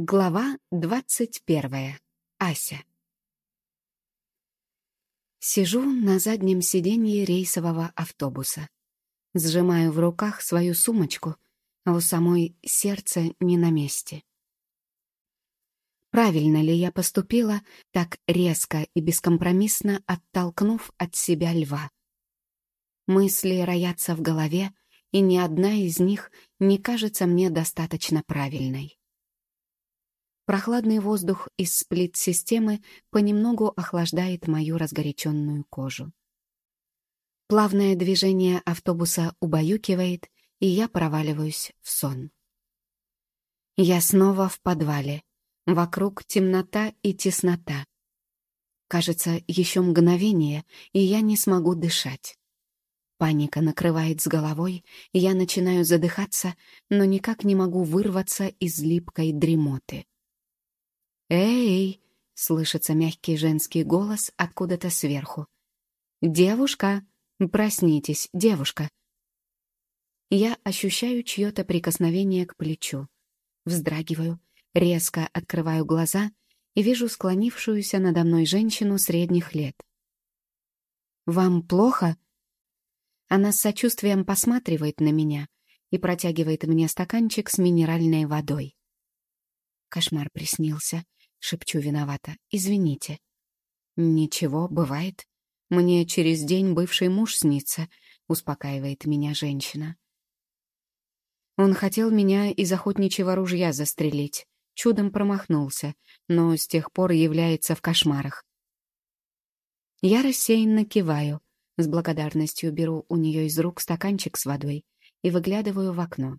Глава двадцать первая. Ася. Сижу на заднем сиденье рейсового автобуса. Сжимаю в руках свою сумочку, а у самой сердце не на месте. Правильно ли я поступила, так резко и бескомпромиссно оттолкнув от себя льва? Мысли роятся в голове, и ни одна из них не кажется мне достаточно правильной. Прохладный воздух из сплит-системы понемногу охлаждает мою разгоряченную кожу. Плавное движение автобуса убаюкивает, и я проваливаюсь в сон. Я снова в подвале. Вокруг темнота и теснота. Кажется, еще мгновение, и я не смогу дышать. Паника накрывает с головой, я начинаю задыхаться, но никак не могу вырваться из липкой дремоты. «Эй!» — слышится мягкий женский голос откуда-то сверху. «Девушка! Проснитесь, девушка!» Я ощущаю чье-то прикосновение к плечу. Вздрагиваю, резко открываю глаза и вижу склонившуюся надо мной женщину средних лет. «Вам плохо?» Она с сочувствием посматривает на меня и протягивает мне стаканчик с минеральной водой. Кошмар приснился. Шепчу виновата. «Извините». «Ничего, бывает. Мне через день бывший муж снится», — успокаивает меня женщина. Он хотел меня из охотничьего ружья застрелить. Чудом промахнулся, но с тех пор является в кошмарах. Я рассеянно киваю, с благодарностью беру у нее из рук стаканчик с водой и выглядываю в окно.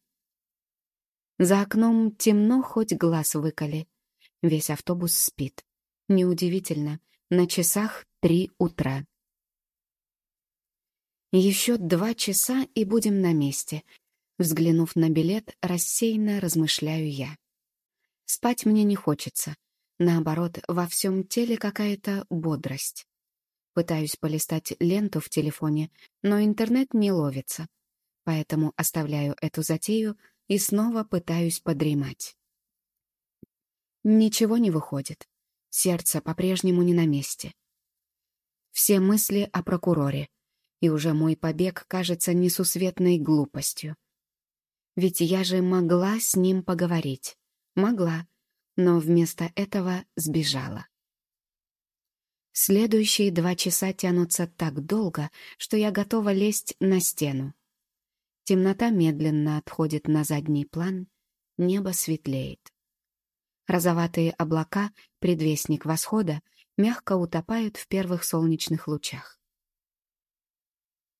За окном темно, хоть глаз выколи. Весь автобус спит. Неудивительно, на часах три утра. Еще два часа и будем на месте. Взглянув на билет, рассеянно размышляю я. Спать мне не хочется. Наоборот, во всем теле какая-то бодрость. Пытаюсь полистать ленту в телефоне, но интернет не ловится. Поэтому оставляю эту затею и снова пытаюсь подремать. Ничего не выходит. Сердце по-прежнему не на месте. Все мысли о прокуроре, и уже мой побег кажется несусветной глупостью. Ведь я же могла с ним поговорить. Могла, но вместо этого сбежала. Следующие два часа тянутся так долго, что я готова лезть на стену. Темнота медленно отходит на задний план, небо светлеет. Розоватые облака, предвестник восхода, мягко утопают в первых солнечных лучах.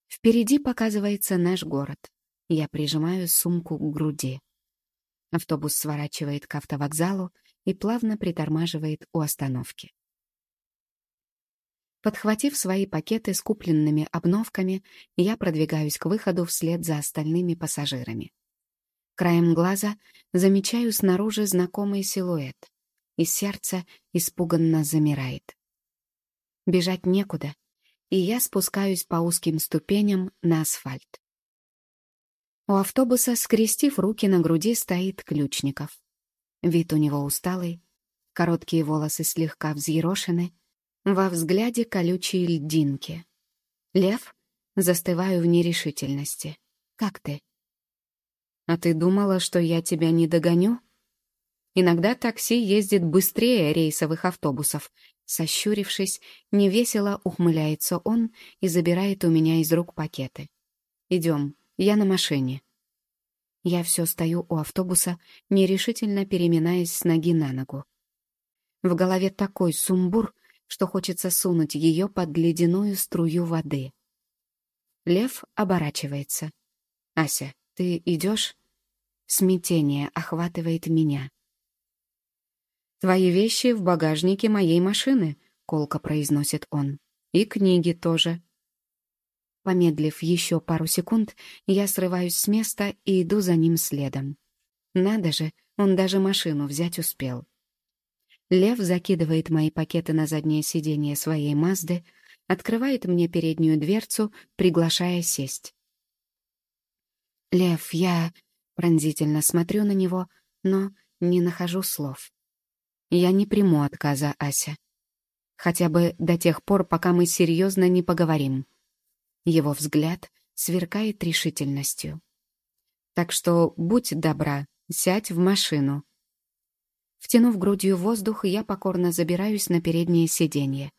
Впереди показывается наш город. Я прижимаю сумку к груди. Автобус сворачивает к автовокзалу и плавно притормаживает у остановки. Подхватив свои пакеты с купленными обновками, я продвигаюсь к выходу вслед за остальными пассажирами. Краем глаза замечаю снаружи знакомый силуэт, и сердце испуганно замирает. Бежать некуда, и я спускаюсь по узким ступеням на асфальт. У автобуса, скрестив руки на груди, стоит Ключников. Вид у него усталый, короткие волосы слегка взъерошены, во взгляде колючие льдинки. «Лев?» Застываю в нерешительности. «Как ты?» «А ты думала, что я тебя не догоню?» «Иногда такси ездит быстрее рейсовых автобусов». Сощурившись, невесело ухмыляется он и забирает у меня из рук пакеты. «Идем, я на машине». Я все стою у автобуса, нерешительно переминаясь с ноги на ногу. В голове такой сумбур, что хочется сунуть ее под ледяную струю воды. Лев оборачивается. «Ася, ты идешь?» Смятение охватывает меня. «Твои вещи в багажнике моей машины», — колко произносит он. «И книги тоже». Помедлив еще пару секунд, я срываюсь с места и иду за ним следом. Надо же, он даже машину взять успел. Лев закидывает мои пакеты на заднее сиденье своей Мазды, открывает мне переднюю дверцу, приглашая сесть. «Лев, я...» Пронзительно смотрю на него, но Не нахожу слов. Я не приму отказа, Ася. Хотя бы до тех пор, пока мы серьезно не поговорим. Его взгляд сверкает решительностью. Так что будь добра, сядь в машину. Втянув грудью воздух, я покорно забираюсь на переднее сиденье.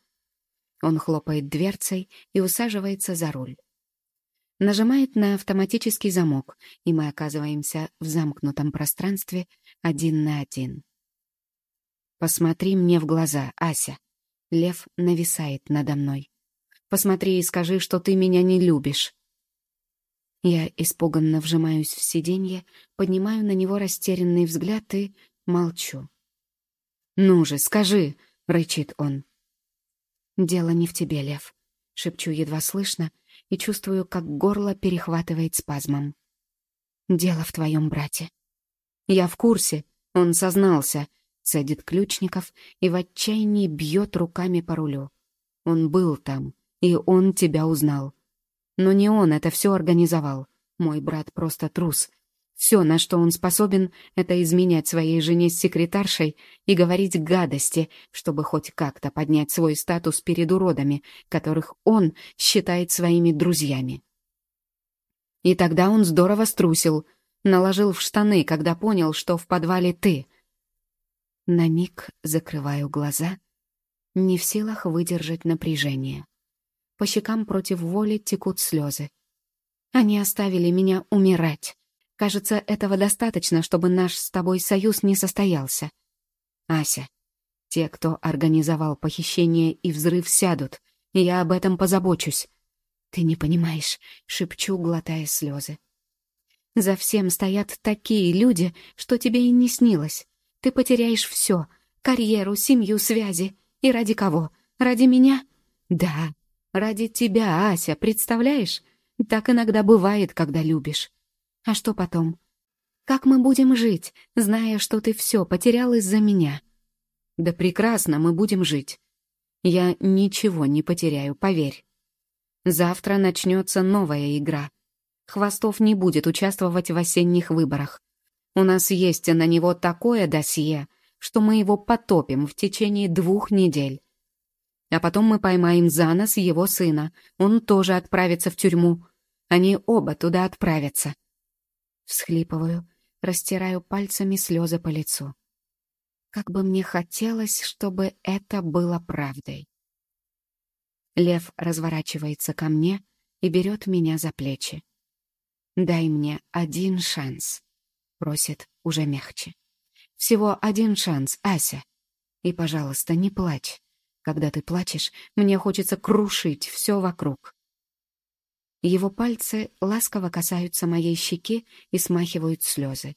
Он хлопает дверцей и усаживается за руль. Нажимает на автоматический замок, и мы оказываемся в замкнутом пространстве один на один. «Посмотри мне в глаза, Ася». Лев нависает надо мной. «Посмотри и скажи, что ты меня не любишь». Я испуганно вжимаюсь в сиденье, поднимаю на него растерянный взгляд и молчу. «Ну же, скажи!» — рычит он. «Дело не в тебе, Лев», — шепчу едва слышно и чувствую, как горло перехватывает спазмом. «Дело в твоем брате». «Я в курсе, он сознался», — садит Ключников и в отчаянии бьет руками по рулю. «Он был там, и он тебя узнал. Но не он это все организовал. Мой брат просто трус, все, на что он способен, это изменять своей жене с секретаршей и говорить гадости, чтобы хоть как-то поднять свой статус перед уродами, которых он считает своими друзьями. И тогда он здорово струсил, наложил в штаны, когда понял, что в подвале ты. На миг закрываю глаза, не в силах выдержать напряжение. По щекам против воли текут слезы. Они оставили меня умирать. Кажется, этого достаточно, чтобы наш с тобой союз не состоялся. Ася, те, кто организовал похищение и взрыв, сядут, я об этом позабочусь. Ты не понимаешь, шепчу, глотая слезы. За всем стоят такие люди, что тебе и не снилось. Ты потеряешь все — карьеру, семью, связи. И ради кого? Ради меня? Да, ради тебя, Ася, представляешь? Так иногда бывает, когда любишь. А что потом? Как мы будем жить, зная, что ты все потерял из-за меня? Да прекрасно мы будем жить. Я ничего не потеряю, поверь. Завтра начнется новая игра. Хвостов не будет участвовать в осенних выборах. У нас есть на него такое досье, что мы его потопим в течение двух недель. А потом мы поймаем за нос его сына. Он тоже отправится в тюрьму. Они оба туда отправятся. Всхлипываю, растираю пальцами слезы по лицу. Как бы мне хотелось, чтобы это было правдой. Лев разворачивается ко мне и берет меня за плечи. «Дай мне один шанс», — просит уже мягче. «Всего один шанс, Ася. И, пожалуйста, не плачь. Когда ты плачешь, мне хочется крушить все вокруг. Его пальцы ласково касаются моей щеки и смахивают слезы.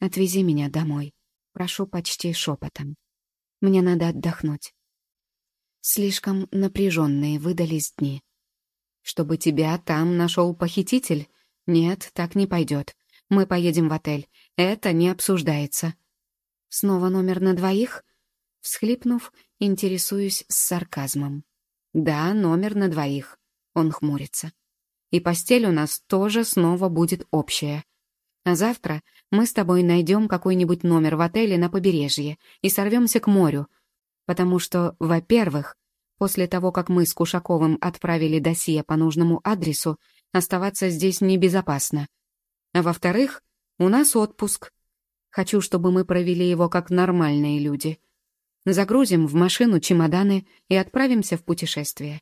«Отвези меня домой», — прошу почти шепотом. «Мне надо отдохнуть». Слишком напряженные выдались дни. «Чтобы тебя там нашел похититель? Нет, так не пойдет. Мы поедем в отель. Это не обсуждается». «Снова номер на двоих?» Всхлипнув, интересуюсь с сарказмом. «Да, номер на двоих. Он хмурится. И постель у нас тоже снова будет общая. А завтра мы с тобой найдем какой-нибудь номер в отеле на побережье и сорвемся к морю. Потому что, во-первых, после того, как мы с Кушаковым отправили досье по нужному адресу, оставаться здесь небезопасно. А во-вторых, у нас отпуск. Хочу, чтобы мы провели его как нормальные люди. Загрузим в машину чемоданы и отправимся в путешествие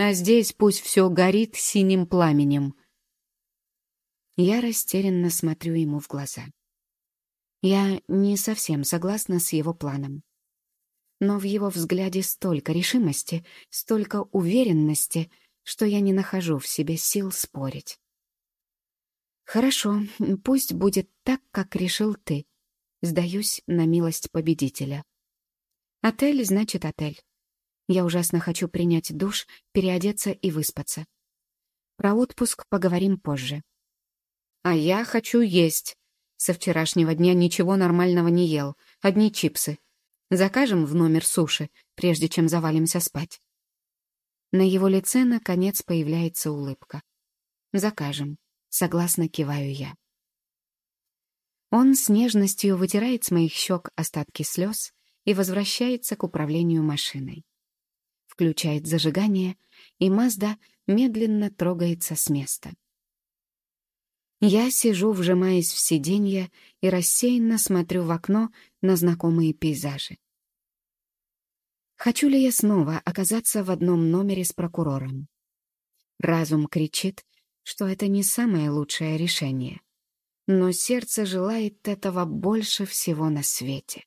а здесь пусть все горит синим пламенем. Я растерянно смотрю ему в глаза. Я не совсем согласна с его планом. Но в его взгляде столько решимости, столько уверенности, что я не нахожу в себе сил спорить. «Хорошо, пусть будет так, как решил ты. Сдаюсь на милость победителя. Отель значит отель. Я ужасно хочу принять душ, переодеться и выспаться. Про отпуск поговорим позже. А я хочу есть. Со вчерашнего дня ничего нормального не ел, одни чипсы. Закажем в номер суши, прежде чем завалимся спать. На его лице, наконец, появляется улыбка. «Закажем», — согласно киваю я. Он с нежностью вытирает с моих щек остатки слез и возвращается к управлению машиной. Включает зажигание, и Мазда медленно трогается с места. Я сижу, вжимаясь в сиденье, и рассеянно смотрю в окно на знакомые пейзажи. Хочу ли я снова оказаться в одном номере с прокурором? Разум кричит, что это не самое лучшее решение. Но сердце желает этого больше всего на свете.